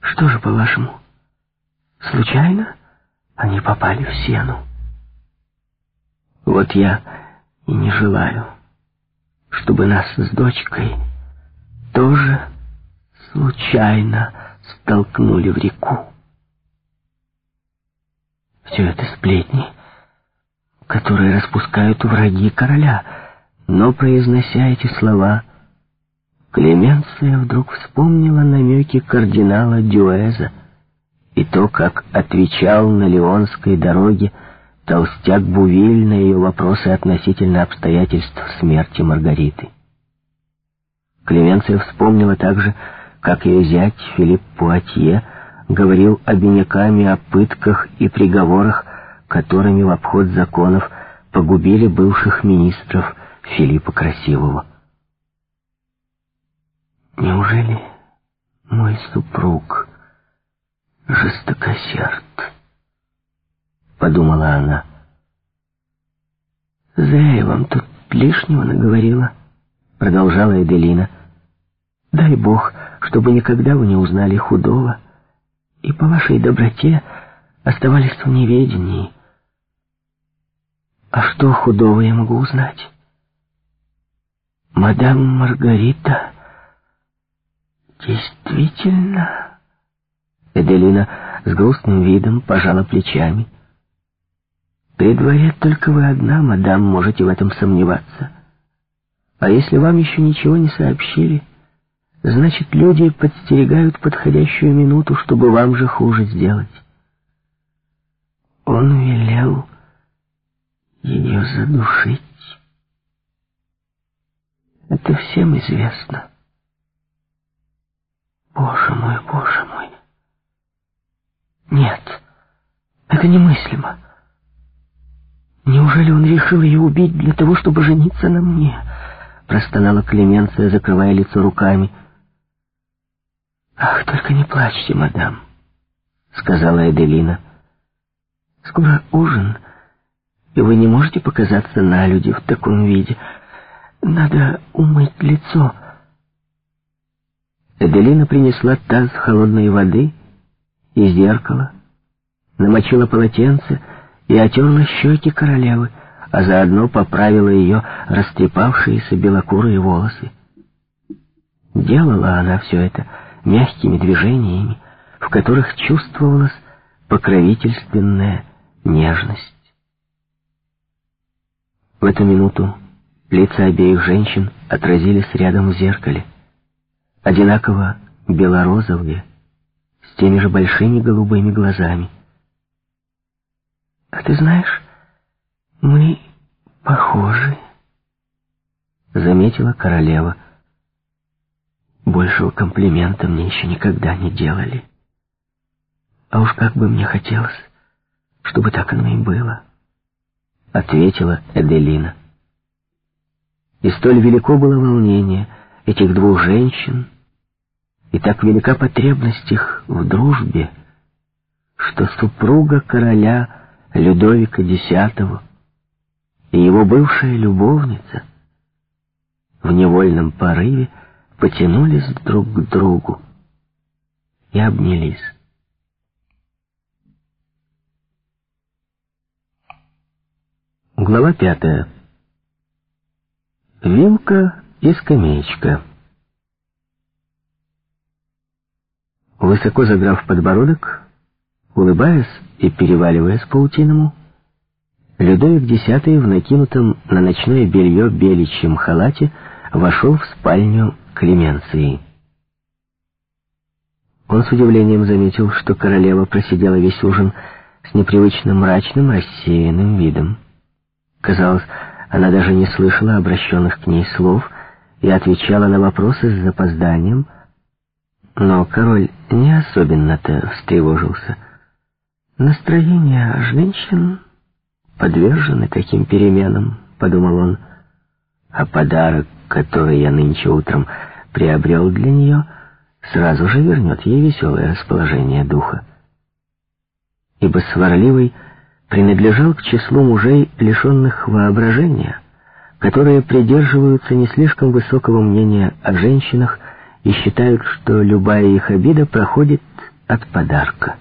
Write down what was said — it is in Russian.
Что же, по-вашему, случайно они попали в сену? Вот я и не желаю, чтобы нас с дочкой тоже случайно столкнули в реку. Все это сплетни, которые распускают враги короля, но, произнося эти слова, Клеменция вдруг вспомнила намеки кардинала Дюэза и то, как отвечал на Леонской дороге толстяк Бувиль на ее вопросы относительно обстоятельств смерти Маргариты. Клеменция вспомнила также, как ее зять Филипп Пуатье говорил обиняками о пытках и приговорах, которыми в обход законов погубили бывших министров Филиппа Красивого. Неужели мой супруг жестокосерд? Подумала она. Зря я вам тут лишнего наговорила, продолжала Эделина. Дай Бог, чтобы никогда вы не узнали худого, и по вашей доброте оставались в неведении. А что худого я могу узнать? Мадам Маргарита «Действительно?» Эделина с грустным видом пожала плечами. «При дворе только вы одна, мадам, можете в этом сомневаться. А если вам еще ничего не сообщили, значит, люди подстерегают подходящую минуту, чтобы вам же хуже сделать». Он велел ее задушить. Это всем известно. Боже мой, боже мой. Нет, это немыслимо. Неужели он решил ее убить для того, чтобы жениться на мне? Простонала Клеменция, закрывая лицо руками. Ах, только не плачьте, мадам, сказала Эделина. Скоро ужин, и вы не можете показаться на люди в таком виде. Надо умыть лицо. Эделина принесла таз холодной воды и зеркало, намочила полотенце и отерла щеки королевы, а заодно поправила ее растрепавшиеся белокурые волосы. Делала она все это мягкими движениями, в которых чувствовалась покровительственная нежность. В эту минуту лица обеих женщин отразились рядом в зеркале одинаково белорозовые, с теми же большими голубыми глазами. «А ты знаешь, мы похожи», — заметила королева. «Большего комплимента мне еще никогда не делали. А уж как бы мне хотелось, чтобы так оно и было», — ответила Эделина. И столь велико было волнение — этих двух женщин, и так велика потребность их в дружбе, что супруга короля Людовика X и его бывшая любовница в невольном порыве потянулись друг к другу и обнялись. Глава пятая. Вилка и скамеечка. Высоко задрав подбородок, улыбаясь и переваливаясь паутиному, Людовик X в накинутом на ночное белье беличьем халате вошел в спальню Клеменции. Он с удивлением заметил, что королева просидела весь ужин с непривычно мрачным, рассеянным видом. Казалось, она даже не слышала обращенных к ней слов — и отвечала на вопросы с запозданием, но король не особенно-то встревожился. Настроение женщин подвержены таким переменам, подумал он, а подарок, который я нынче утром приобрел для нее, сразу же вернет ей веселое расположение духа. Ибо сварливый принадлежал к числу мужей, лишенных воображения — которые придерживаются не слишком высокого мнения о женщинах и считают, что любая их обида проходит от подарка.